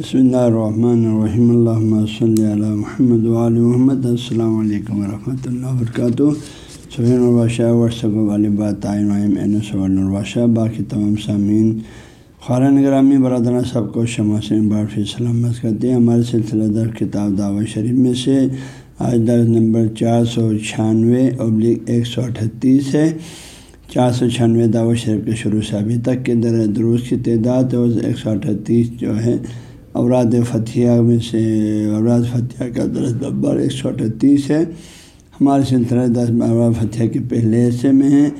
بسم اللہ الرحمن الرحیم اللہ صلی اللہ محمد علیہ محمد السلام علیکم ورحمۃ اللہ وبرکاتہ سبین الباشہ ورثب والبات الباشہ باقی تمام سامعین خارن گرامی برادران سب کو شمع سے بارفی سلامت کرتے ہیں ہمارے سلسلہ در کتاب دعوت شریف میں سے آج درس نمبر چار سو چھیانوے ابلک ایک سو اٹھتیس ہے چار سو چھیانوے دعوت شریف کے شروع سے ابھی تک کے در دروس کی تعداد ایک سو اٹھتیس جو ہے اوراد فتح میں سے اوراد فتح کا درس نمبر ایک سو اٹھتیس ہے۔ ہمارے سلسلہ دس اوراد فتح کے پہلے حصے میں ہیں۔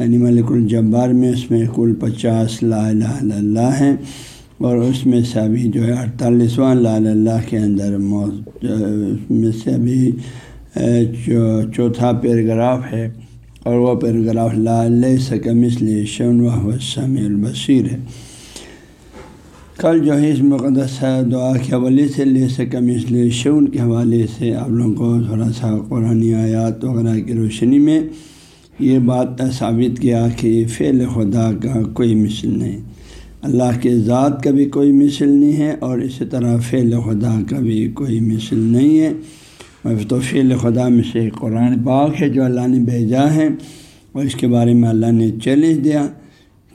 یعنی ملک الجبار میں اس میں کل پچاس لا الہ الا اللہ ہیں۔ اور اس میں سے ابھی جو ہے اڑتالیسواں لا اللہ کے اندر اس میں سے ابھی چوتھا پیراگراف ہے۔ اور وہ پیراگراف لا اللہ سکم اس لیے شون و سمی البصیر ہے۔ کل جو ہے اس مقدس دعا کے حوالے سے لے سکم اس لیے شون کے حوالے سے آپ لوگوں کو تھوڑا سا قرآن آیات وغیرہ کی روشنی میں یہ بات ثابت کیا کہ فعل خدا کا کوئی مثل نہیں۔ اللہ کے ذات کا بھی کوئی مثل نہیں ہے اور اسی طرح فعل خدا کا بھی کوئی مثل نہیں ہے۔ تو فعل خدا میں سے قرآن پاک ہے جو اللہ نے بھیجا ہے اور اس کے بارے میں اللہ نے چیلنج دیا۔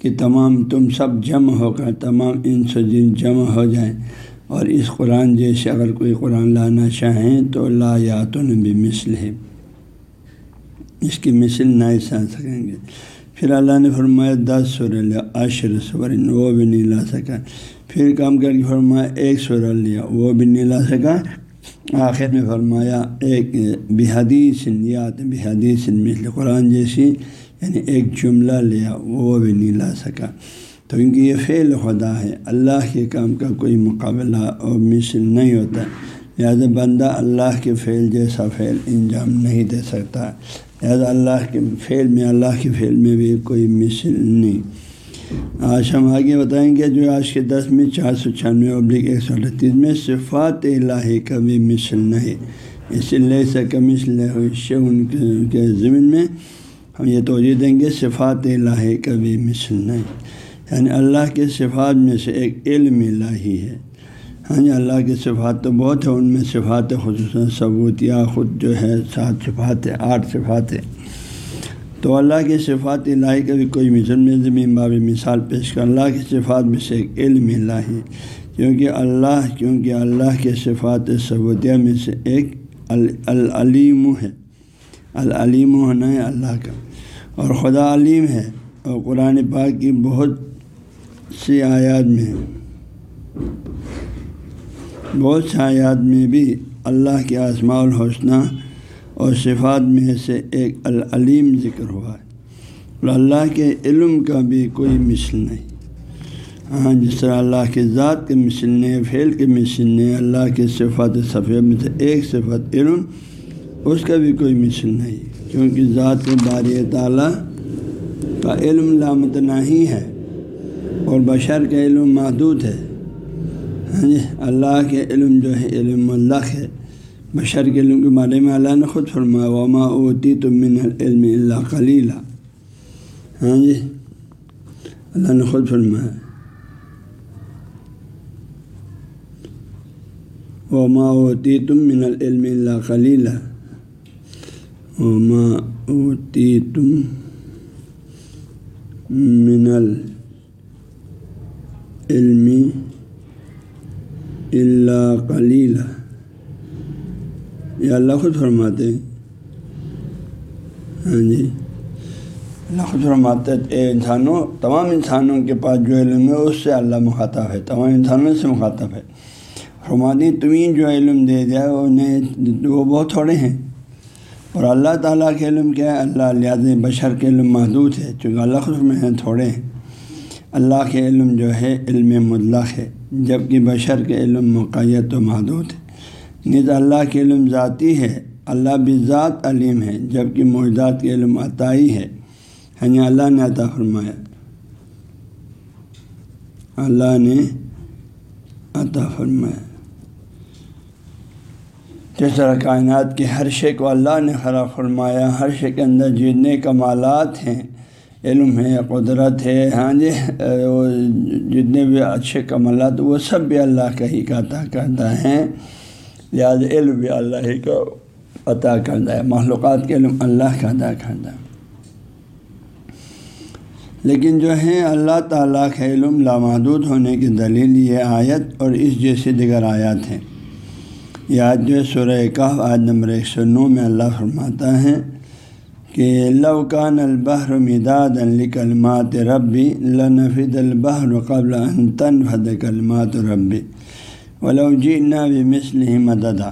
کہ تمام تم سب جمع ہو کر، تمام ان جن جمع ہو جائیں۔ اور اس قرآن جیسے اگر کوئی قرآن لانا چاہیں تو لا یاتن بھی مثل ہے اس کی مثل نہ سا سکیں گے۔ پھر اللہ نے فرمایا، دس سور لیا، عشر سور وہ بھی نہیں لا سکا۔ پھر کام کر کے فرمایا، ایک سور لیا، وہ بھی نہیں لا سکا۔ آخر میں فرمایا، ایک بحدیث یات بحدیث مثل قرآن جیسی۔ یعنی ایک جملہ لیا، وہ بھی نہیں لا سکا۔ تو ان کی یہ فعل خدا ہے۔ اللہ کے کام کا کوئی مقابلہ اور مثل نہیں ہوتا۔ لہٰذا بندہ اللہ کے فعل جیسا فعل انجام نہیں دے سکتا۔ لہٰذا اللہ کے فعل میں، اللہ کے فعل میں بھی کوئی مثل نہیں۔ آج ہم آگے بتائیں گے جو آج کے دس میں چار سو چھیانوے ابلک ایک سو اٹھتیس میں صفات الہی کا بھی مثل نہیں۔ اس لیے سے کا مثل ان کے ضمن میں۔ ہم یہ توجہ دیں گے صفات الہی کا بھی مثل نہیں۔ یعنی اللہ کے صفات میں سے ایک علم الہی ہے۔ ہاں جی اللہ کے صفات تو بہت ہیں، ان میں صفات خصوصاً ثبوت یا خود جو ہے سات صفات ہے آٹھ صفات۔ ہے تو اللہ کے صفات الہی کا بھی کوئی مثل میں زمین باب مثال پیش کر اللہ کے صفات میں سے ایک علم الہی، کیونکہ اللہ کیونکہ اللہ کے صفات ثبوتیہ میں سے ایک العلیم ہے۔ العلیم ہونا ہے اللہ کا۔ اور خدا علیم ہے اور قرآن پاک کی بہت سی آیات میں بہت سے آیات میں بھی اللہ کے آسماء الحسنہ اور صفات میں سے ایک العلیم ذکر ہوا ہے۔ اور اللہ کے علم کا بھی کوئی مثل نہیں۔ ہاں جس طرح اللہ کے ذات کے مثل نے فعل کے مثل نے اللہ کے صفات صفیہ میں سے ایک صفت علم، اس کا بھی کوئی مثل نہیں۔ کیونکہ ذات باری تعالیٰ کا علم لامتنا ہی ہے اور بشر کا علم محدود ہے۔ ہاں جی اللہ کے علم جو ہے، علم اللہ ہے۔ بشر کے علم کے بارے میں اللہ نے خود فرمایا، وما اوتی تو من العلم اللہ کلیلہ ہاں جی اللہ نے خود فرمایا۔ وما اوتی تم من العلم اللہ کلیلہ وما اوتی تم من العلم اللہ کلیلہ یہ اللہ خود فرماتے ہیں۔ ہاں جی۔ اللہ خود فرماتے اے انسانوں، تمام انسانوں کے پاس جو علم ہے، اس سے اللہ مخاطب ہے۔ تمام انسانوں سے مخاطب ہے۔ فرماتی تمہیں جو علم دے دیا انہیں وہ بہت تھوڑے ہیں۔ اور اللہ تعالیٰ کے علم کیا ہے؟ اللہ لیاز بشر کے علم محدود ہے، چونکہ اللہ خود میں ہیں، تھوڑے ہیں۔ اللہ کے علم جو ہے، علم مطلق ہے، جبکہ بشر کے علم مقیت و محدود ہے۔ نیز اللہ کے علم ذاتی ہے، اللہ بھی ذات علیم ہے، جبکہ موجودات کے علم عطائی ہے۔ یعنی اللہ نے عطا فرمایا۔ اللہ نے عطا فرمایا۔ جس طرح کائنات کے ہر شے کو اللہ نے خرا فرمایا، ہر شے کے اندر جتنے کمالات ہیں، علم ہے، قدرت ہے ہاں جی جتنے بھی اچھے کمالات، وہ سب بھی اللہ کا ہی کا عطا کرتا ہے۔ لہٰذا علم بھی اللہ ہی کا عطا کرتا ہے معلومات کے علم اللہ کا عطا کرتا ہے۔ لیکن جو ہے، اللہ تعالیٰ کا علم لامحدود ہونے کی دلیل یہ آیت اور اس جیسی دیگر آیات ہیں۔ یہ آج جو سورہ کاف آیت نمبر ایک سو نو میں اللہ فرماتا ہے کہ لوکان البحر مداد الکلمات ربی لنفد البحر قبل ان تنفد کلمات ربی ولو جئنا بمثله مددا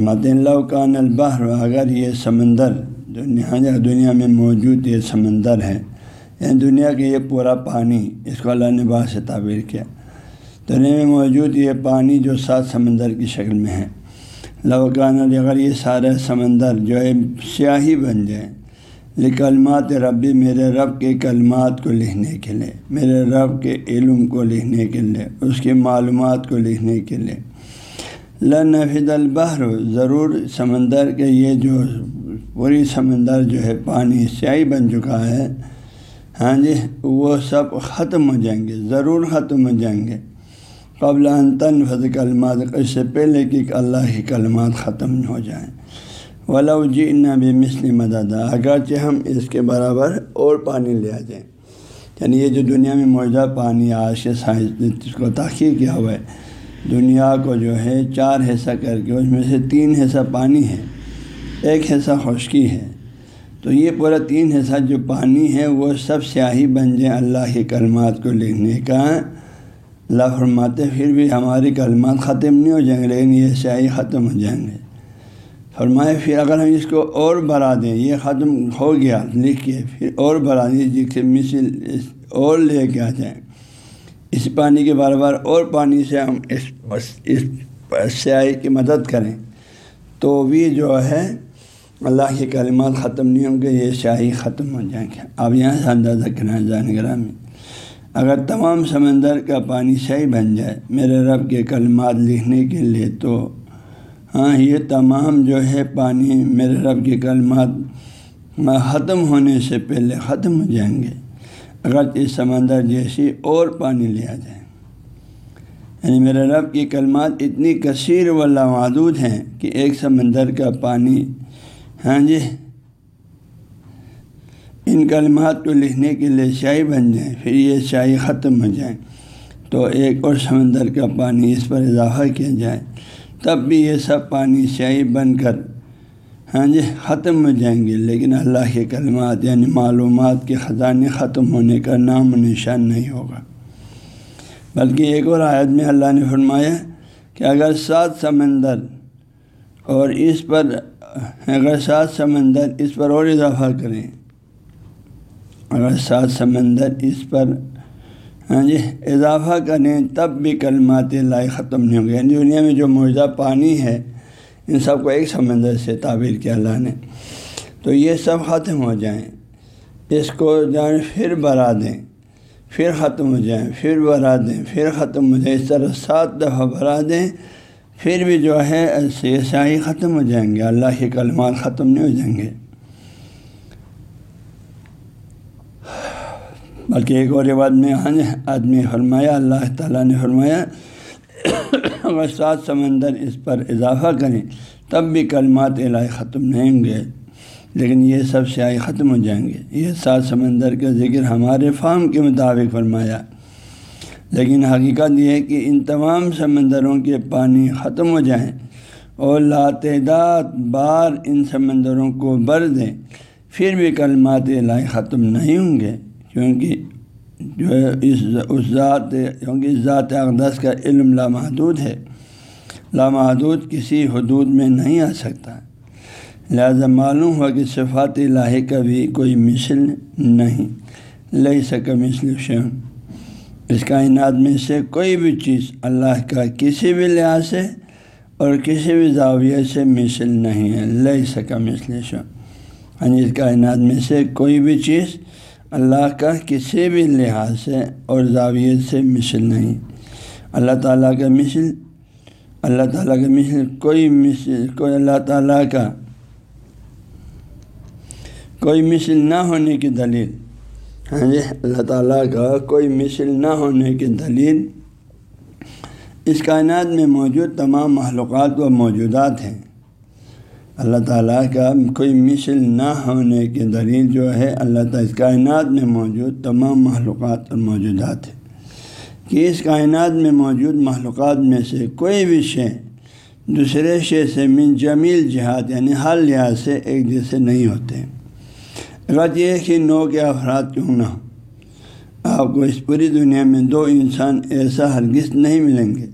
مدن لوکان البحر اگر یہ سمندر دنیا دنیا میں موجود یہ سمندر ہے یعنی دنیا کے یہ پورا پانی اس کو اللہ نے بہت سے تعبیر کیا دنیا میں موجود یہ پانی جو سات سمندر کی شکل میں ہے۔ لوکان اگر یہ سارے سمندر جو ہے سیاہی بن جائے لکلمات ربی میرے رب کے کلمات کو لکھنے کے لیے، میرے رب کے علم کو لکھنے کے لیے، اس کی معلومات کو لکھنے کے لیے۔ لنفد البحر، ضرور سمندر کے یہ جو پوری سمندر جو ہے پانی سیاہی بن چکا ہے۔ ہاں جی وہ سب ختم ہو جائیں گے، ضرور ختم ہو جائیں گے۔ قبل تن فض کلمات اس سے پہلے کہ اللہ کی کلمات ختم ہو جائیں۔ ولاؤ جی نہ بھی مسلم مدد اگرچہ ہم اس کے برابر اور پانی لے آ جائیں یعنی یہ جو دنیا میں موجودہ پانی آج کے سائنس نے اس کو تاخیر کیا ہوا ہے۔ دنیا کو جو ہے چار حصہ کر کے، اس میں سے تین حصہ پانی ہے، ایک حصہ خشکی ہے۔ تو یہ پورا تین حصہ جو پانی ہے، وہ سب سیاہی بن جائیں اللہ کے کلمات کو لکھنے کا۔ اللہ فرماتے پھر بھی ہماری کلمات ختم نہیں ہو جائیں گے، لیکن یہ سیاہی ختم ہو جائیں گے۔ فرمائے، پھر اگر ہم اس کو اور بڑھا دیں، یہ ختم ہو گیا لکھ کے پھر اور بڑھا دیں جس سے مثل اور لے کے آ جائیں۔ اس پانی کے بار بار اور پانی سے ہم اس اس سیاہی کی مدد کریں۔ تو بھی جو ہے، اللہ کے کلمات ختم نہیں ہوں گے، یہ شاہی ختم ہو جائیں گے۔ اب یہاں سے اندازہ کرنا جان میں اگر تمام سمندر کا پانی صحیح بن جائے، میرے رب کے کلمات لکھنے کے لیے تو ہاں یہ تمام جو ہے پانی میرے رب کے کلمات ختم ہونے سے پہلے ختم ہو جائیں گے۔ اگر اس سمندر جیسی اور پانی لیا جائے یعنی میرے رب کی کلمات اتنی کثیر و لامحدود ہیں کہ ایک سمندر کا پانی ہاں جی ان کلمات کو لکھنے کے لیے شاہی بن جائیں، پھر یہ شاہی ختم ہو جائیں۔ تو ایک اور سمندر کا پانی اس پر اضافہ کیا جائے۔ تب بھی یہ سب پانی شاہی بن کر ہاں جی ختم ہو جائیں گے۔ لیکن اللہ کے کلمات یعنی معلومات کے خزانے ختم ہونے کا نام و نشان نہیں ہوگا۔ بلکہ ایک اور آیت میں اللہ نے فرمایا کہ اگر سات سمندر اور اس پر، اگر سات سمندر اس پر اور اضافہ کریں اگر سات سمندر اس پر ہاں جی اضافہ کریں تب بھی کلمات لائے ختم نہیں ہوں گے۔ یعنی دنیا میں جو موجودہ پانی ہے، ان سب کو ایک سمندر سے تعبیر کیا اللہ نے۔ تو یہ سب ختم ہو جائیں۔ اس کو جائیں پھر بڑھا دیں، پھر ختم ہو جائیں، پھر بڑھا دیں، پھر ختم ہو جائیں۔ اس طرح سات دفعہ بڑھا دیں، پھر بھی جو ہے ایسے سیاہی ختم ہو جائیں گے۔ اللہ کے کلمات ختم نہیں ہو جائیں گے۔ بلکہ ایک اور بات میں آدمی فرمایا، اللہ تعالیٰ نے فرمایا، اگر سات سمندر اس پر اضافہ کریں، تب بھی کلمات الہی ختم نہیں ہوں گے۔ لیکن یہ سب سیاہی ختم ہو جائیں گے۔ یہ سات سمندر کا ذکر ہمارے فام کے مطابق فرمایا۔ لیکن حقیقت یہ ہے کہ ان تمام سمندروں کے پانی ختم ہو جائیں اور لاتعداد بار ان سمندروں کو بر دیں، پھر بھی کلمات الہی ختم نہیں ہوں گے۔ کیونکہ جو ہے اس اس ذات کیونکہ اس ذات اقدس کا علم لامحدود ہے لامحدود کسی حدود میں نہیں آ سکتا۔ لہذا معلوم ہوا کہ صفات الہی کا بھی کوئی مثل نہیں لے سکا مثل شم اس کائنات میں سے کوئی بھی چیز اللہ کا کسی بھی لحاظ سے اور کسی بھی زاویے سے مثل نہیں ہے لے سکا مثل شو یعنی اس کائنات میں سے کوئی بھی چیز اللہ کا کسی بھی لحاظ سے اور زاویے سے مثل نہیں۔ اللہ تعالیٰ کا مثل، اللہ تعالیٰ کا مثل کوئی مثل، کوئی اللہ تعالیٰ کا کوئی مثل نہ ہونے کی دلیل۔ ہاں جی اللہ تعالیٰ کا کوئی مثل نہ ہونے کی دلیل۔ اس کائنات میں موجود تمام معلومات و موجودات ہیں۔ اللہ تعالیٰ کا کوئی مثل نہ ہونے کی دلیل جو ہے، اللہ تعالیٰ اس کائنات میں موجود تمام معلومات اور موجودات ہیں۔ کہ اس کائنات میں موجود معلومات میں سے کوئی بھی شے دوسرے شے سے من جمیل جہاد یعنی ہر لحاظ سے ایک جیسے نہیں ہوتے۔ اگر یہ کہ نو کے افراد کیوں نہ ہو آپ کو اس پوری دنیا میں دو انسان ایسا ہرگز نہیں ملیں گے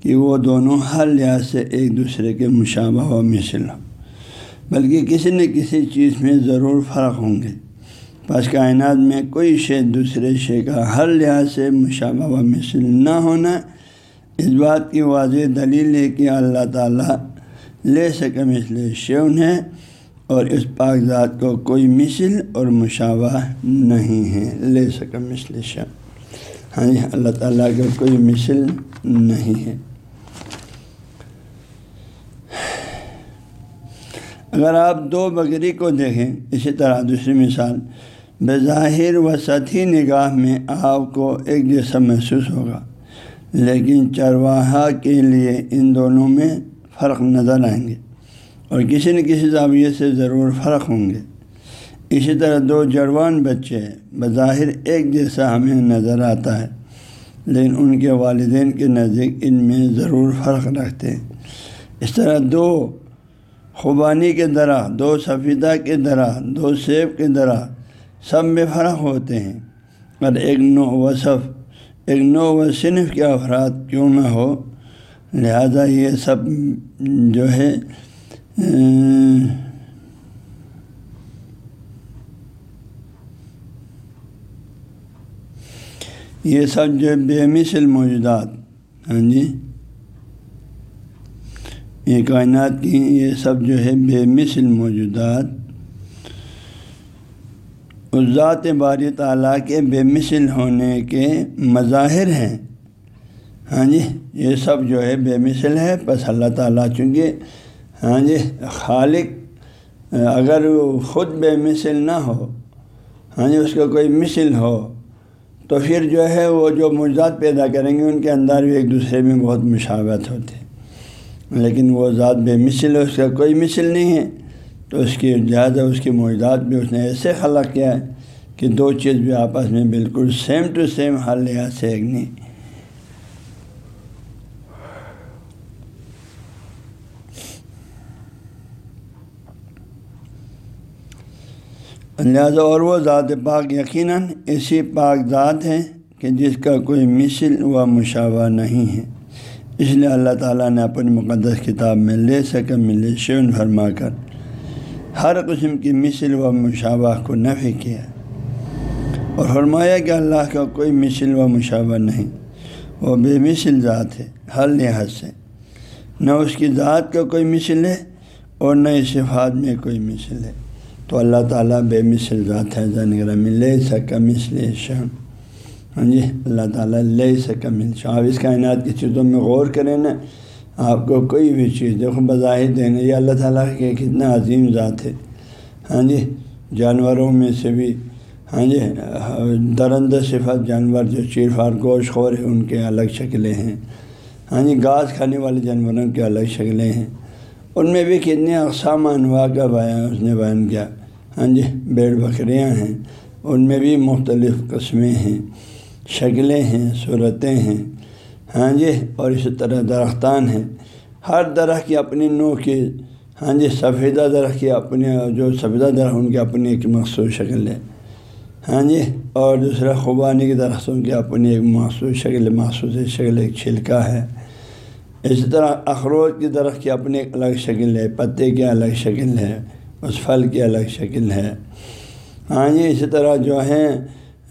کہ وہ دونوں ہر لحاظ سے ایک دوسرے کے مشابہ و مثل ہو بلکہ کسی نہ کسی چیز میں ضرور فرق ہوں گے۔ پس کائنات میں کوئی شے دوسرے شے کا ہر لحاظ سے مشابہ و مثل نہ ہونا اس بات کی واضح دلیل ہے کہ اللہ تعالیٰ لے سکے مثل شیون ہے اور اس پاک ذات کو کوئی مثل اور مشابہ نہیں ہے۔ لے سکے مثل شیون ہاں جی، اللہ تعالیٰ کا کوئی مثل نہیں ہے۔ اگر آپ دو بکری کو دیکھیں، اسی طرح دوسری مثال، بظاہر و سطحی نگاہ میں آپ کو ایک جیسا محسوس ہوگا، لیکن چرواہا کے لیے ان دونوں میں فرق نظر آئیں گے اور کسی نہ کسی زاویے سے ضرور فرق ہوں گے۔ اسی طرح دو جوان بچے، بظاہر ایک جیسا ہمیں نظر آتا ہے، لیکن ان کے والدین کے نزدیک ان میں ضرور فرق رکھتے ہیں۔ اس طرح دو خوبانی کے درا دو سفیدہ کے درا دو سیب کے درا سب میں فرق ہوتے ہیں۔ اور ایک نو وصف ایک نو و صنف کے افراد کیوں نہ ہو۔ لہذا یہ سب جو ہے، یہ سب جو بے مثل موجودات۔ ہاں جی؟ یہ کائنات کی یہ سب جو ہے بے مثل موجودات اس ذات باری تعالیٰ کے بے مثل ہونے کے مظاہر ہیں۔ ہاں جی یہ سب جو ہے بے مثل ہے بس اللہ تعالیٰ چونکہ ہاں جی خالق، اگر خود بے مثل نہ ہو ہاں جی اس کا کوئی مثل ہو، تو پھر جو ہے وہ جو موجودات پیدا کریں گے، ان کے اندر بھی ایک دوسرے میں بہت مشاورت ہوتی ہے۔ لیکن وہ ذات بے مثل ہے، اس کا کوئی مثل نہیں ہے۔ تو اس کی لہٰذا اس کی موجودات بھی اس نے ایسے خلق کیا ہے کہ دو چیز بھی آپس میں بالکل سیم ٹو سیم ہر لحاظ سے ایک نہیں۔ لہٰذا اور وہ ذات پاک یقیناً اسی پاک ذات ہے کہ جس کا کوئی مثل و مشاورہ نہیں ہے۔ اس لیے اللہ تعالیٰ نے اپنی مقدس کتاب میں لے سکے ملے شیون فرما کر ہر قسم کی مثل و مشابہ کو نفی کیا۔ اور فرمایا کہ اللہ کا کوئی مثل و مشابہ نہیں، وہ بے مثل ذات ہے ہر لحاظ سے۔ نہ اس کی ذات کا کوئی مثل ہے اور نہ اس صفات میں کوئی مثل ہے۔ تو اللہ تعالیٰ بے مثل ذات ہے زنگر ملے سکا مثل شم ہاں جی اللہ تعالیٰ لے سکا مل آپ اس کائنات کی چیزوں میں غور کریں نا، آپ کو کوئی بھی چیز، دیکھو، بظاہر دینا یہ اللہ تعالیٰ کے کتنا عظیم ذات ہے۔ ہاں جی جانوروں میں سے بھی ہاں جی درندہ صفت جانور جو چیر فار گوشت خور ہے ان کے الگ شکلیں ہیں۔ ہاں جی گھاس کھانے والے جانوروں کے الگ شکلیں ہیں۔ ان میں بھی کتنے اقسام انواع کا بیان، اس نے بیان کیا۔ ہاں جی بیڑ بکریاں ہیں، ان میں بھی مختلف قسمیں ہیں۔ شکلیں ہیں، صورتیں ہیں۔ ہاں جی اور اسی طرح درختان ہیں۔ ہر درخت کی اپنی نو کی ہاں جی سفیدہ درخت کی اپنی جو سفیدہ درخت، ان کی اپنی ایک مخصوص شکل ہے۔ ہاں جی اور دوسرا خوبانی کے درختوں کی اپنی ایک مخصوص شکل مخصوص شکل، ایک چھلکا ہے۔ اسی طرح اخروٹ کی درخت کی اپنی ایک الگ شکل ہے، پتے کی الگ شکل ہے، اس پھل کی الگ شکل ہے۔ ہاں جی اسی طرح جو ہیں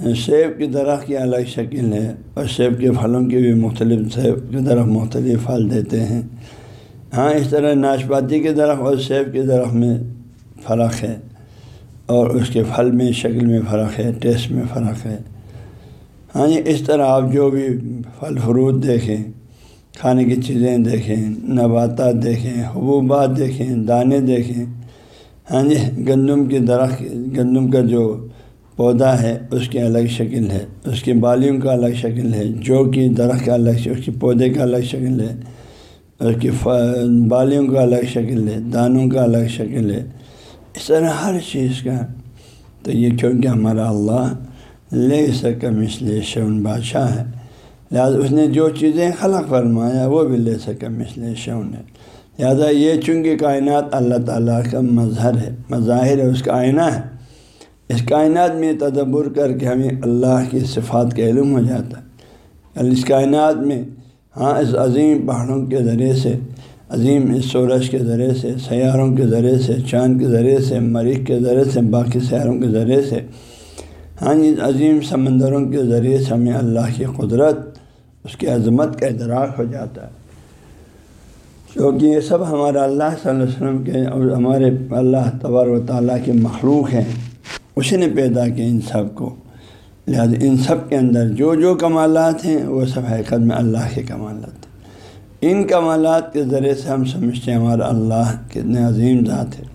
سیب کی درخت کی الگ شکل ہے اور سیب کے پھلوں کی بھی مختلف سیب کے درخت مختلف پھل دیتے ہیں۔ ہاں اس طرح ناشپاتی کے درخت اور سیب کے درخت میں فرق ہے اور اس کے پھل میں شکل میں فرق ہے، ٹیسٹ میں فرق ہے۔ ہاں جی اس طرح آپ جو بھی پھل فروٹ دیکھیں، کھانے کی چیزیں دیکھیں، نباتات دیکھیں، حبوبات دیکھیں، دانے دیکھیں ہاں جی گندم کے درخت گندم کا جو پودا ہے، اس کی الگ شکل ہے۔ اس کی بالیوں کا الگ شکل ہے، جو کہ درخت کا الگ اس کے پودے کا الگ شکل ہے۔ اس کی بالیوں کا الگ شکل ہے، دانوں کا الگ شکل ہے۔ اس طرح ہر چیز کا۔ تو یہ کیونکہ ہمارا اللہ لے سکم اس لیے شون بادشاہ ہے۔ لہٰذا اس نے جو چیزیں خلق فرمایا، وہ بھی لے سکم اس لیے شون ہے۔ لہٰذا یہ چونکہ کائنات اللہ تعالیٰ کا مظہر ہے، مظاہر ہے، اس کا آئینہ ہے۔ اس کائنات میں تدبر کر کے ہمیں اللہ کی صفات کا علم ہو جاتا ہے۔ یعنی اس کائنات میں ہاں اس عظیم پہاڑوں کے ذریعے سے، عظیم اس سورج کے ذریعے سے، سیاروں کے ذریعے سے، چاند کے ذریعے سے، مریخ کے ذریعے سے، باقی سیاروں کے ذریعے سے۔ ہاں ان عظیم سمندروں کے ذریعے سے ہمیں اللہ کی قدرت، اس کی عظمت کا ادراک ہو جاتا ہے۔ کیونکہ یہ سب ہمارا اللہ صلی اللہ علیہ وسلم کے اور ہمارے اللہ تبار و تعالیٰ کے مخلوق ہیں۔ اسی نے پیدا کیا ان سب کو۔ لہٰذا ان سب کے اندر جو جو کمالات ہیں، وہ سب حقیقت میں اللہ کے کمالات ہیں۔ ان کمالات کے ذریعے سے ہم سمجھتے ہیں ہمارا اللہ کتنے عظیم ذات ہے۔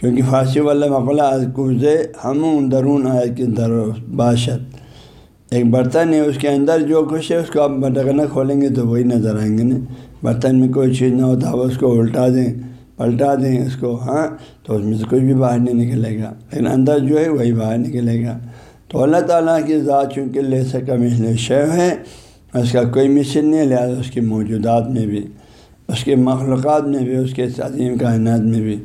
کیونکہ فارسی والا مقلہ کوز ہم درون آئے کہ در باشد۔ ایک برتن ہے، اس کے اندر جو کچھ ہے، اس کو آپ بٹکنہ کھولیں گے تو وہی نظر آئیں گے نا۔ برتن میں کوئی چیز نہ ہوتا وہ اس کو الٹا دیں۔ پلٹا دیں اس کو ہاں تو اس میں سے کچھ بھی باہر نہیں نکلے گا۔ لیکن اندر جو ہے وہی باہر نکلے گا۔ تو اللہ تعالیٰ کی ذات چونکہ لے سکا مثل شیو ہے اس کا کوئی مثل نہیں لہٰذا اس کی موجودات میں بھی، اس کے مخلوقات میں بھی، اس کے عظیم کائنات میں بھی۔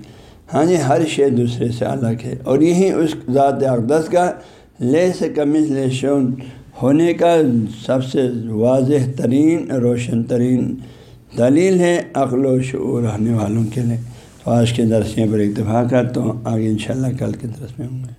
ہاں جی ہر شے دوسرے سے الگ ہے۔ اور یہی اس ذات اقدس کا لے سے کمز لے شون ہونے کا سب سے واضح ترین، روشن ترین دلیل ہے عقل و شعور رہنے والوں کے لیے۔ تو آج کے درسیاں پر اتفاق کرتا ہوں، آگے انشاءاللہ کل کے درس میں ہوں گے۔